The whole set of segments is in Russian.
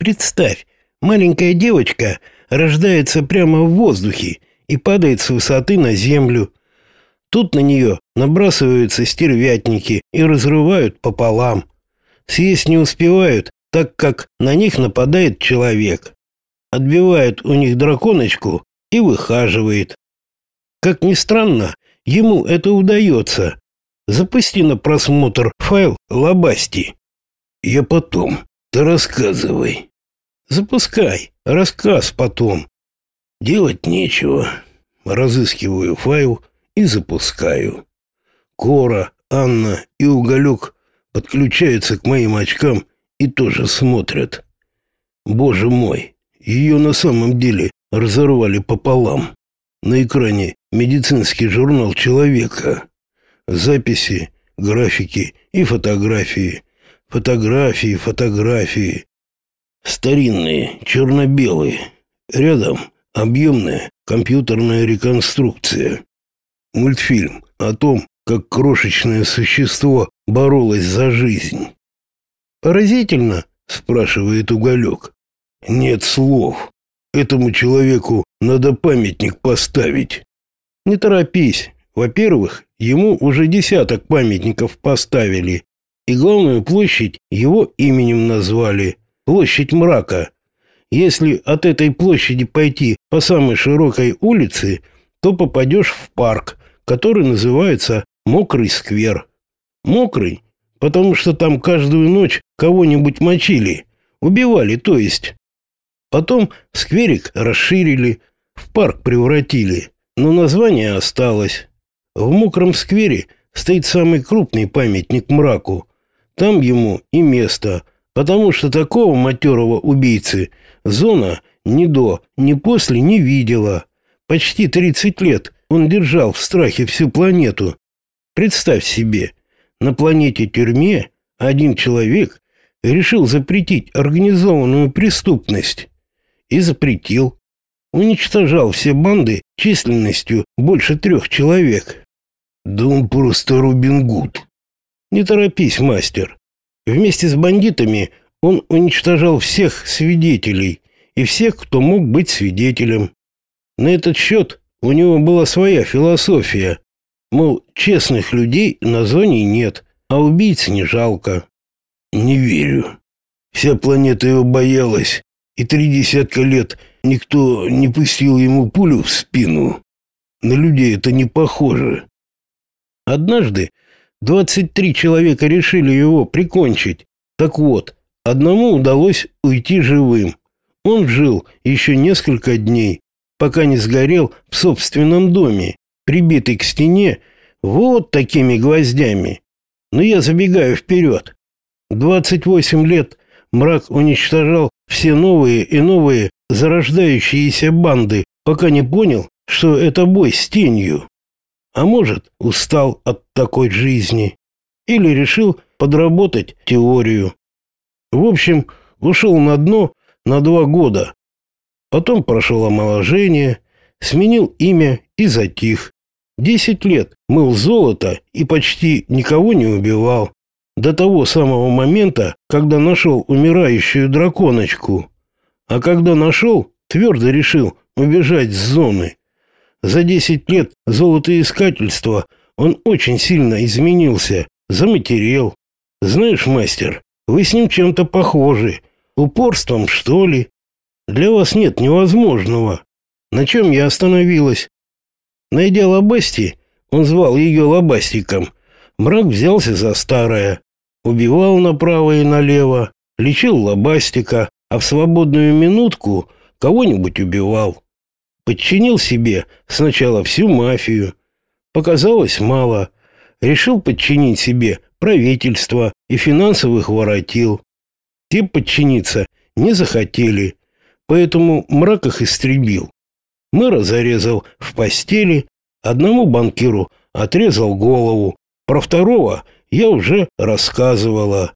Представь, маленькая девочка рождается прямо в воздухе и падает с высоты на землю. Тут на нее набрасываются стервятники и разрывают пополам. Съесть не успевают, так как на них нападает человек. Отбивает у них драконочку и выхаживает. Как ни странно, ему это удается. Запусти на просмотр файл Лабасти. Я потом. Ты рассказывай. Запускай. Рассказ потом. Делать нечего. Разыскиваю файл и запускаю. Кора, Анна и Уголек подключаются к моим очкам и тоже смотрят. Боже мой, ее на самом деле разорвали пополам. На экране медицинский журнал человека. Записи, графики и фотографии. Фотографии, фотографии. Старинные, черно-белые. Рядом объемная компьютерная реконструкция. Мультфильм о том, как крошечное существо боролось за жизнь. «Поразительно?» — спрашивает Уголек. «Нет слов. Этому человеку надо памятник поставить». «Не торопись. Во-первых, ему уже десяток памятников поставили, и главную площадь его именем назвали – Площадь Мрака. Если от этой площади пойти по самой широкой улице, то попадешь в парк, который называется Мокрый сквер. Мокрый, потому что там каждую ночь кого-нибудь мочили, убивали, то есть. Потом скверик расширили, в парк превратили, но название осталось. В Мокром сквере стоит самый крупный памятник мраку. Там ему и место, потому что такого матерого убийцы зона ни до, ни после не видела. Почти 30 лет он держал в страхе всю планету. Представь себе, на планете тюрьме один человек решил запретить организованную преступность. И запретил. Уничтожал все банды численностью больше трех человек. Да он просто Робин Гуд. Не торопись, мастер. Вместе с бандитами он уничтожал всех свидетелей и всех, кто мог быть свидетелем. На этот счет у него была своя философия. Мол, честных людей на зоне нет, а убийц не жалко. Не верю. Вся планета его боялась, и три десятка лет никто не пустил ему пулю в спину. На людей это не похоже. Однажды 23 человека решили его прикончить. Так вот, одному удалось уйти живым. Он жил еще несколько дней, пока не сгорел в собственном доме, прибитый к стене вот такими гвоздями. Но я забегаю вперед. 28 лет мрак уничтожал все новые и новые зарождающиеся банды, пока не понял, что это бой с тенью. А может, устал от такой жизни. Или решил подработать теорию. В общем, ушел на дно на два года. Потом прошел омоложение, сменил имя и затих. Десять лет мыл золото и почти никого не убивал. До того самого момента, когда нашел умирающую драконочку. А когда нашел, твердо решил убежать с зоны. За десять лет золотоискательства он очень сильно изменился, заматерел. Знаешь, мастер, вы с ним чем-то похожи. Упорством, что ли? Для вас нет невозможного. На чем я остановилась? Найдя Лобасти, он звал ее Лобастиком, мрак взялся за старое. Убивал направо и налево, лечил Лобастика, а в свободную минутку кого-нибудь убивал. Подчинил себе сначала всю мафию. Показалось мало. Решил подчинить себе правительство и финансовых воротил. Те подчиниться не захотели, поэтому мрак их истребил. Мэра зарезал в постели, одному банкиру отрезал голову, про второго я уже рассказывала.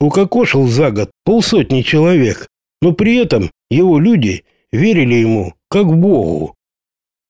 Укокошил за год полсотни человек, но при этом его люди верили ему как Богу.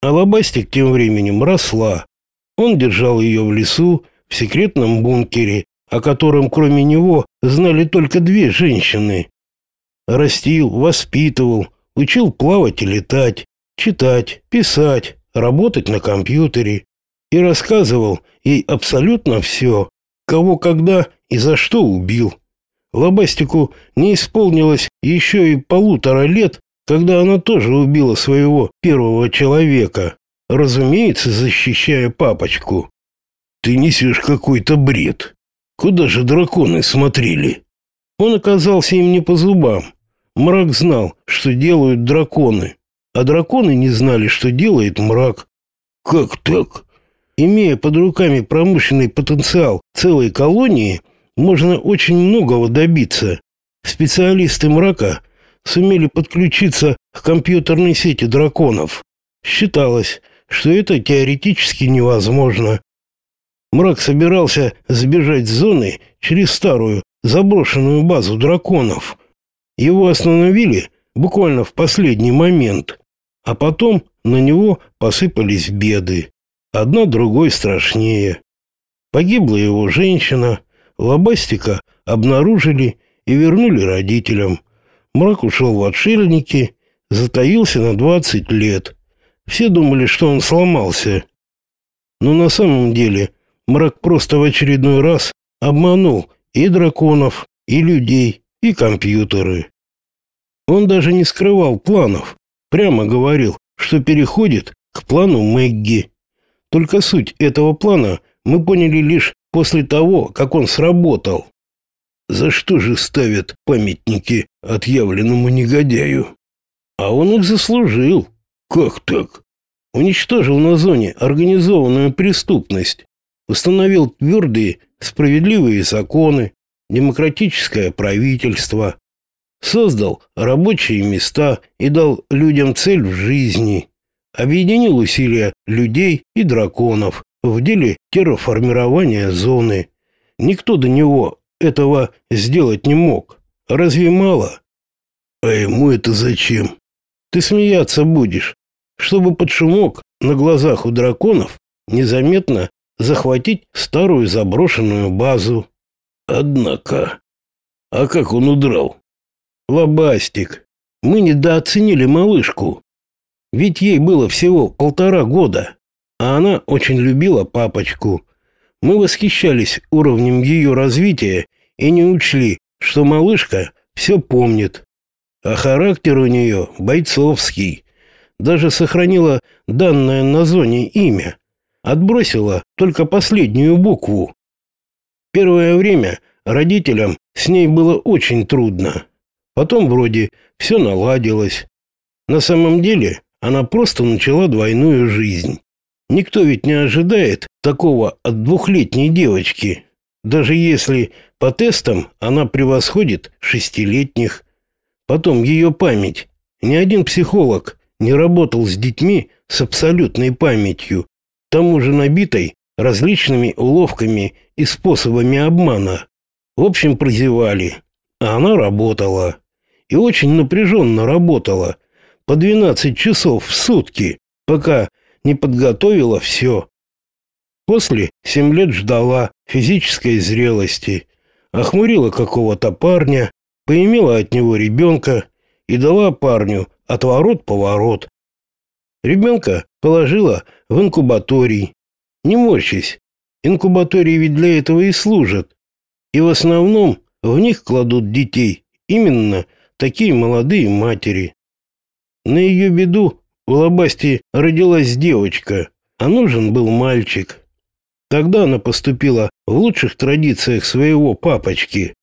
А лобастик тем временем росла. Он держал ее в лесу, в секретном бункере, о котором кроме него знали только две женщины. растил, воспитывал, учил плавать и летать, читать, писать, работать на компьютере и рассказывал ей абсолютно все, кого когда и за что убил. Лобастику не исполнилось еще и полутора лет, когда она тоже убила своего первого человека, разумеется, защищая папочку. Ты несешь какой-то бред. Куда же драконы смотрели? Он оказался им не по зубам. Мрак знал, что делают драконы, а драконы не знали, что делает мрак. Как так? Имея под руками промышленный потенциал целой колонии, можно очень многого добиться. Специалисты мрака сумели подключиться к компьютерной сети драконов. Считалось, что это теоретически невозможно. Мрак собирался сбежать с зоны через старую заброшенную базу драконов. Его остановили буквально в последний момент, а потом на него посыпались беды, одна другой страшнее. Погибла его женщина, лобастика обнаружили и вернули родителям. Мрак ушел в отшельники, затаился на двадцать лет. Все думали, что он сломался. Но на самом деле Мрак просто в очередной раз обманул и драконов, и людей, и компьютеры. Он даже не скрывал планов, прямо говорил, что переходит к плану Мэгги. Только суть этого плана мы поняли лишь после того, как он сработал. За что же ставят памятники отъявленному негодяю? А он их заслужил. Как так? Уничтожил на зоне организованную преступность, установил твердые, справедливые законы, демократическое правительство, создал рабочие места и дал людям цель в жизни, объединил усилия людей и драконов в деле терраформирования зоны. Никто до него этого сделать не мог. Разве мало? А ему это зачем? Ты смеяться будешь, чтобы под шумок на глазах у драконов незаметно захватить старую заброшенную базу. Однако, а как он удрал? Лобастик, мы недооценили малышку. Ведь ей было всего полтора года, а она очень любила папочку. Мы восхищались уровнем ее развития и не учли, что малышка все помнит. А характер у нее бойцовский. Даже сохранила данное на зоне имя отбросила только последнюю букву. Первое время родителям с ней было очень трудно. Потом вроде все наладилось. На самом деле она просто начала двойную жизнь. Никто ведь не ожидает такого от двухлетней девочки, даже если по тестам она превосходит шестилетних. Потом ее память. Ни один психолог не работал с детьми с абсолютной памятью, тому же набитой различными уловками и способами обмана. В общем, прозевали. А она работала. И очень напряженно работала. По 12 часов в сутки, пока не подготовила все. После семь лет ждала физической зрелости, охмурила какого-то парня, поимела от него ребенка и дала парню отворот-поворот. Ребенка положила в инкубаторий. Не морщись, инкубатории ведь для этого и служат. И в основном в них кладут детей именно такие молодые матери. На ее беду в Лобасти родилась девочка, а нужен был мальчик. Тогда она поступила в лучших традициях своего папочки.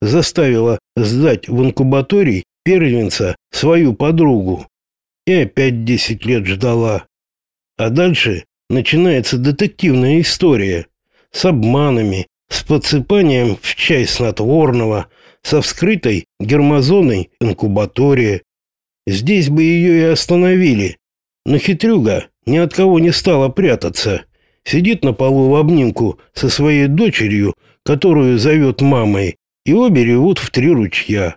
Заставила сдать в инкубаторий первенца свою подругу и опять десять лет ждала. А дальше начинается детективная история с обманами, с подсыпанием в чай снотворного, со вскрытой гермозоной инкубатория. Здесь бы ее и остановили, но хитрюга ни от кого не стала прятаться. Сидит на полу в обнимку со своей дочерью, которую зовет мамой, и обе ревут в три ручья.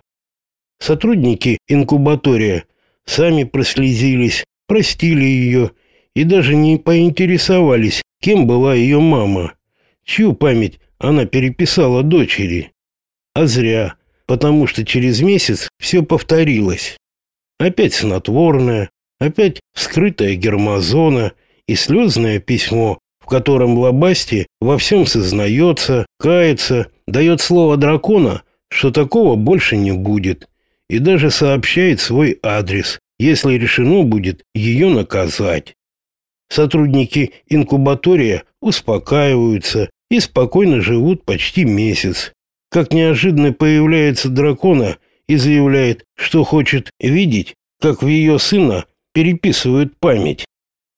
Сотрудники инкубатория сами прослезились, простили ее и даже не поинтересовались, кем была ее мама, чью память она переписала дочери. А зря, потому что через месяц все повторилось. Опять снотворное, опять вскрытая гермозона и слезное письмо, в котором Лобасти во всем сознается, кается, дает слово дракона, что такого больше не будет, и даже сообщает свой адрес, если решено будет ее наказать. Сотрудники инкубатория успокаиваются и спокойно живут почти месяц. Как неожиданно появляется дракона и заявляет, что хочет видеть, как в ее сына переписывают память.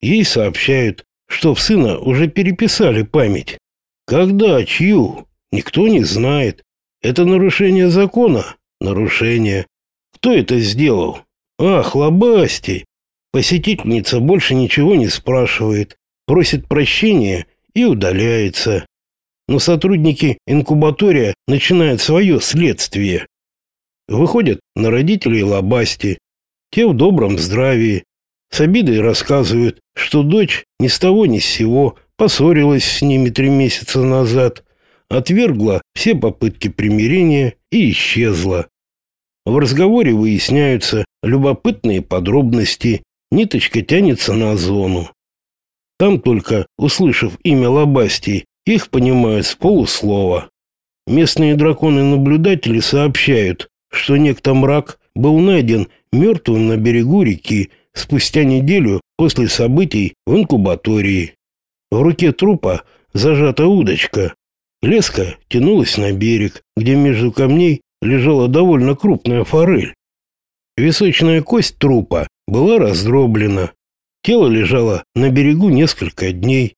Ей сообщают, что в сына уже переписали память. Когда, чью, никто не знает. Это нарушение закона? Нарушение. Кто это сделал? Ах, Лобастий. Посетительница больше ничего не спрашивает, просит прощения и удаляется. Но сотрудники инкубатория начинают свое следствие. Выходят на родителей Лобасти. Те в добром здравии. С обидой рассказывают, что дочь ни с того ни с сего поссорилась с ними три месяца назад, отвергла все попытки примирения и исчезла. В разговоре выясняются любопытные подробности, ниточка тянется на зону. Там только, услышав имя Лобастий, их понимают с полуслова. Местные драконы-наблюдатели сообщают, что некто мрак был найден мертвым на берегу реки спустя неделю после событий в инкубатории. В руке трупа зажата удочка. Леска тянулась на берег, где между камней лежала довольно крупная форель. Височная кость трупа была раздроблена. Тело лежало на берегу несколько дней.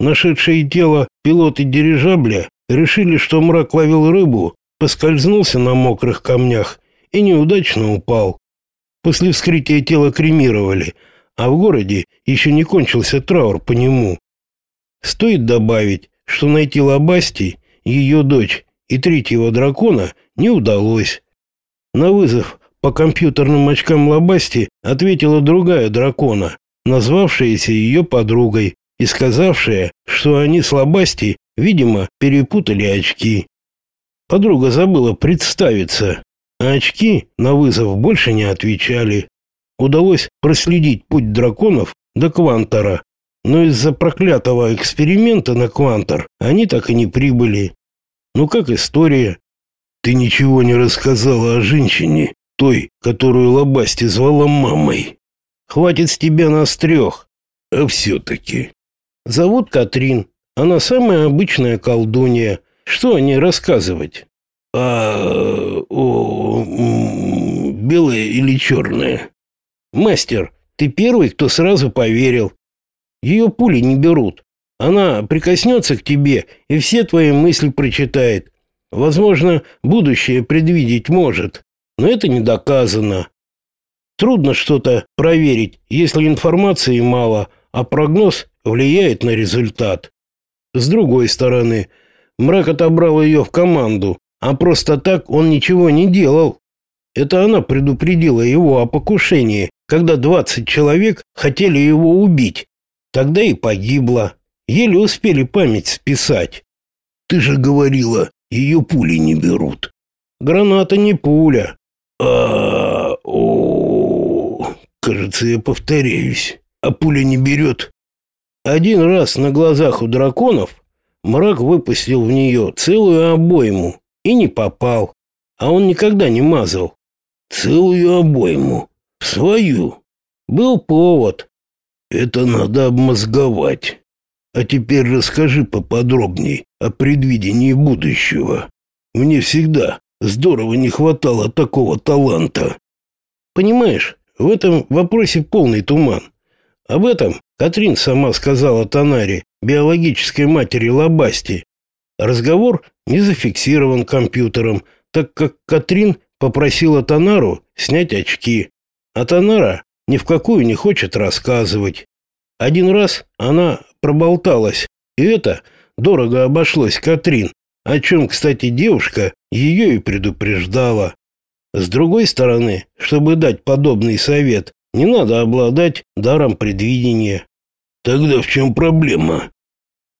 Нашедшие тело пилоты дирижабля решили, что мрак ловил рыбу, поскользнулся на мокрых камнях и неудачно упал. После вскрытия тела кремировали, а в городе еще не кончился траур по нему. Стоит добавить, что найти Лабасти, ее дочь и третьего дракона не удалось. На вызов по компьютерным очкам Лобасти ответила другая дракона, назвавшаяся ее подругой и сказавшая, что они с Лобасти, видимо, перепутали очки. Подруга забыла представиться, а очки на вызов больше не отвечали. Удалось проследить путь драконов до Квантора, но из-за проклятого эксперимента на Квантор они так и не прибыли. Ну как история? Ты ничего не рассказала о женщине, той, которую Лобасти звала мамой. Хватит с тебя нас трех. А все-таки. Зовут Катрин. Она самая обычная колдунья. Что о ней рассказывать? А, о, белая или черная? Мастер, ты первый, кто сразу поверил. Ее пули не берут. Она прикоснется к тебе и все твои мысли прочитает. Возможно, будущее предвидеть может но это не доказано. Трудно что-то проверить, если информации мало, а прогноз влияет на результат. С другой стороны, Мрак отобрал ее в команду, а просто так он ничего не делал. Это она предупредила его о покушении, когда 20 человек хотели его убить. Тогда и погибла. Еле успели память списать. Ты же говорила, ее пули не берут. Граната не пуля, а, о, кажется, я повторяюсь. А пуля не берет. Один раз на глазах у драконов мрак выпустил в нее целую обойму и не попал. А он никогда не мазал. Целую обойму. Свою. Был повод. Это надо обмозговать. А теперь расскажи поподробней о предвидении будущего. Мне всегда Здорово не хватало такого таланта. Понимаешь, в этом вопросе полный туман. Об этом Катрин сама сказала Танаре, биологической матери Лабасти. Разговор не зафиксирован компьютером, так как Катрин попросила Танару снять очки. А Танара ни в какую не хочет рассказывать. Один раз она проболталась, и это дорого обошлось Катрин о чем, кстати, девушка ее и предупреждала. С другой стороны, чтобы дать подобный совет, не надо обладать даром предвидения. Тогда в чем проблема?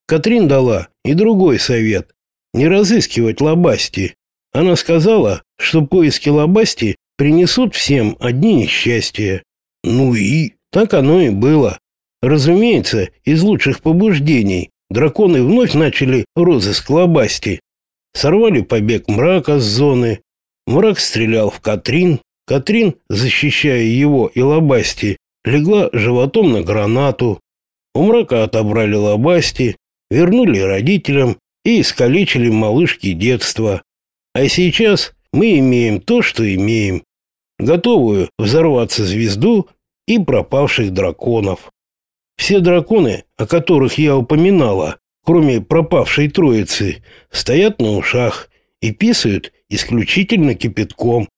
Катрин дала и другой совет. Не разыскивать лобасти. Она сказала, что поиски Лобасти принесут всем одни несчастья. Ну и так оно и было. Разумеется, из лучших побуждений драконы вновь начали розыск Лобасти. Сорвали побег мрака с зоны. Мрак стрелял в Катрин. Катрин, защищая его и Лобасти, легла животом на гранату. У мрака отобрали Лобасти, вернули родителям и искалечили малышки детства. А сейчас мы имеем то, что имеем. Готовую взорваться звезду и пропавших драконов. Все драконы, о которых я упоминала, кроме пропавшей троицы, стоят на ушах и писают исключительно кипятком.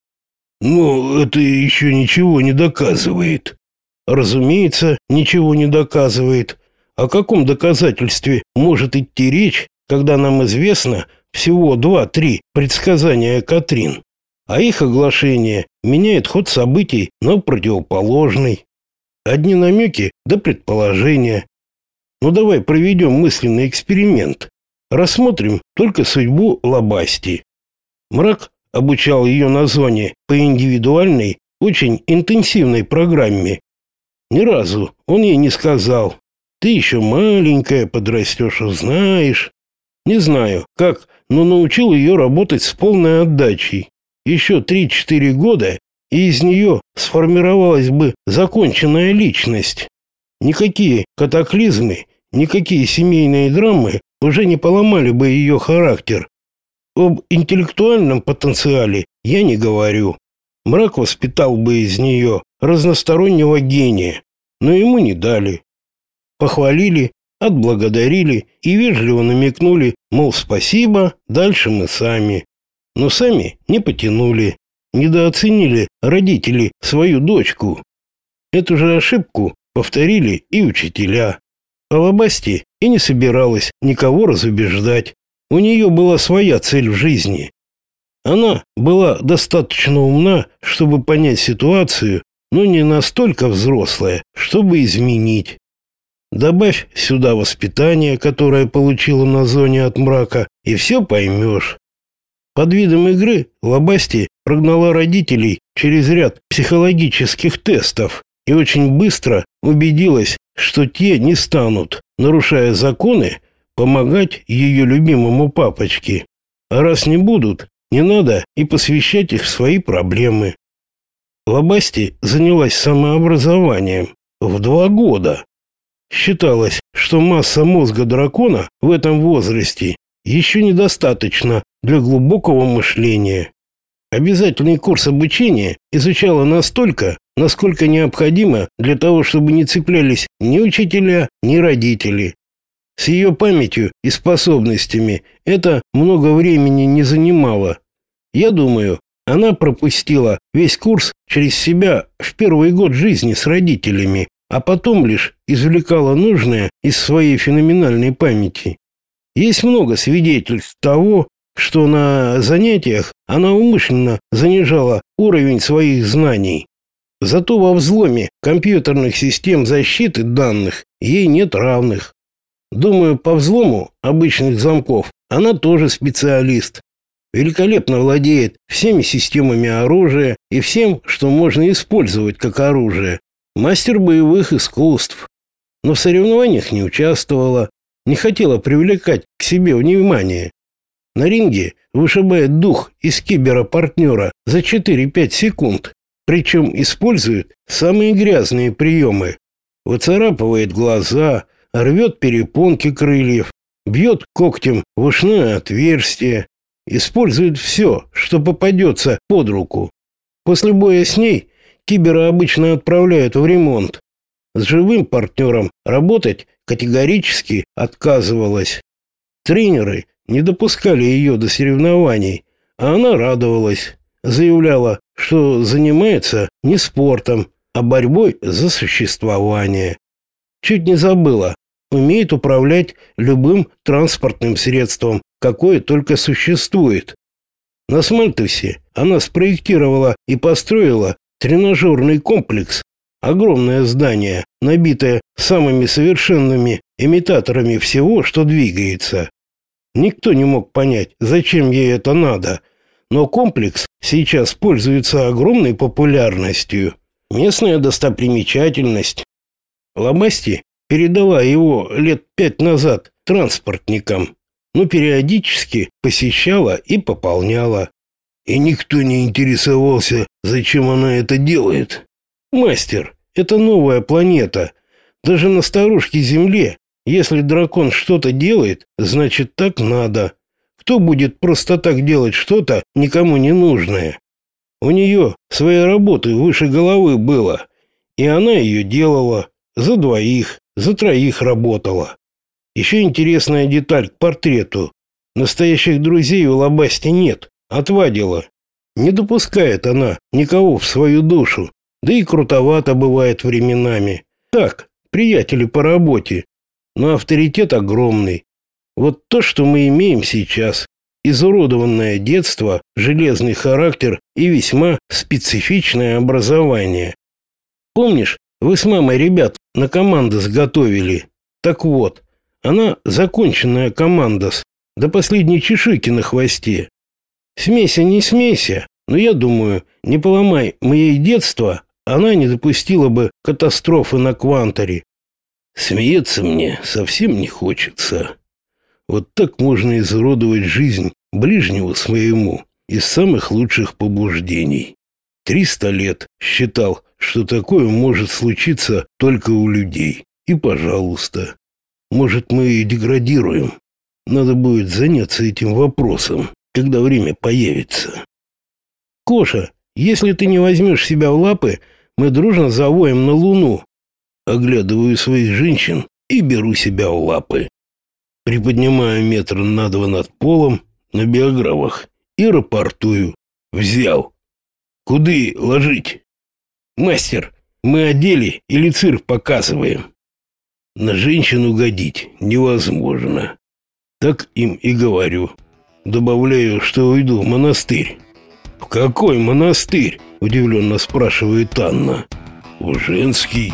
Но это еще ничего не доказывает. Разумеется, ничего не доказывает. О каком доказательстве может идти речь, когда нам известно всего два-три предсказания Катрин, а их оглашение меняет ход событий на противоположный. Одни намеки да предположения. Ну давай проведем мысленный эксперимент. Рассмотрим только судьбу Лобасти. Мрак обучал ее на зоне по индивидуальной, очень интенсивной программе. Ни разу он ей не сказал, ты еще маленькая, подрастешь, узнаешь. Не знаю, как, но научил ее работать с полной отдачей. Еще три-четыре года, и из нее сформировалась бы законченная личность. Никакие катаклизмы, никакие семейные драмы уже не поломали бы ее характер. Об интеллектуальном потенциале я не говорю. Мрак воспитал бы из нее разностороннего гения, но ему не дали. Похвалили, отблагодарили и вежливо намекнули, мол, спасибо, дальше мы сами. Но сами не потянули, недооценили родители свою дочку. Эту же ошибку повторили и учителя. А Лобасти и не собиралась никого разубеждать. У нее была своя цель в жизни. Она была достаточно умна, чтобы понять ситуацию, но не настолько взрослая, чтобы изменить. Добавь сюда воспитание, которое получила на зоне от мрака, и все поймешь. Под видом игры Лобасти прогнала родителей через ряд психологических тестов и очень быстро убедилась, что те не станут, нарушая законы, помогать ее любимому папочке. А раз не будут, не надо и посвящать их в свои проблемы. Лобасти занялась самообразованием в два года. Считалось, что масса мозга дракона в этом возрасте еще недостаточно для глубокого мышления. Обязательный курс обучения изучала настолько, насколько необходимо для того, чтобы не цеплялись ни учителя, ни родители. С ее памятью и способностями это много времени не занимало. Я думаю, она пропустила весь курс через себя в первый год жизни с родителями, а потом лишь извлекала нужное из своей феноменальной памяти. Есть много свидетельств того, что на занятиях она умышленно занижала уровень своих знаний. Зато во взломе компьютерных систем защиты данных ей нет равных. Думаю, по взлому обычных замков она тоже специалист. Великолепно владеет всеми системами оружия и всем, что можно использовать как оружие мастер боевых искусств, но в соревнованиях не участвовала, не хотела привлекать к себе внимание. На ринге вышибает дух из кибера-партнера за 4-5 секунд, причем использует самые грязные приемы. Выцарапывает глаза, рвет перепонки крыльев, бьет когтем в ушное отверстие, использует все, что попадется под руку. После боя с ней Кибера обычно отправляют в ремонт. С живым партнером работать категорически отказывалась. Тренеры не допускали ее до соревнований, а она радовалась. Заявляла, что занимается не спортом, а борьбой за существование. Чуть не забыла, умеет управлять любым транспортным средством, какое только существует. На Смальтусе она спроектировала и построила Тренажерный комплекс, огромное здание, набитое самыми совершенными имитаторами всего, что двигается. Никто не мог понять, зачем ей это надо, но комплекс сейчас пользуется огромной популярностью. Местная достопримечательность. Лобасти передала его лет пять назад транспортникам, но периодически посещала и пополняла. И никто не интересовался, зачем она это делает. Мастер, это новая планета. Даже на старушке Земле, если дракон что-то делает, значит так надо. Кто будет просто так делать что-то никому не нужное? У нее своей работы выше головы было, и она ее делала за двоих, за троих работала. Еще интересная деталь к портрету. Настоящих друзей у Лобасти нет, отвадила. Не допускает она никого в свою душу, да и крутовато бывает временами. Так, приятели по работе, но авторитет огромный. Вот то, что мы имеем сейчас, изуродованное детство, железный характер и весьма специфичное образование. Помнишь, вы с мамой ребят на командос готовили? Так вот, она законченная командос, до последней чешуйки на хвосте. Смейся, не смейся, но я думаю, не поломай моей детство, она не допустила бы катастрофы на кванторе. Смеяться мне совсем не хочется. Вот так можно изуродовать жизнь ближнего своему из самых лучших побуждений. Триста лет считал, что такое может случиться только у людей. И, пожалуйста, может, мы деградируем. Надо будет заняться этим вопросом, когда время появится. Коша, если ты не возьмешь себя в лапы, мы дружно завоем на Луну. Оглядываю своих женщин и беру себя в лапы приподнимаю метр на два над полом на биографах и рапортую. Взял. Куды ложить? Мастер, мы одели или цирк показываем. На женщину годить невозможно. Так им и говорю. Добавляю, что уйду в монастырь. В какой монастырь? Удивленно спрашивает Анна. В женский.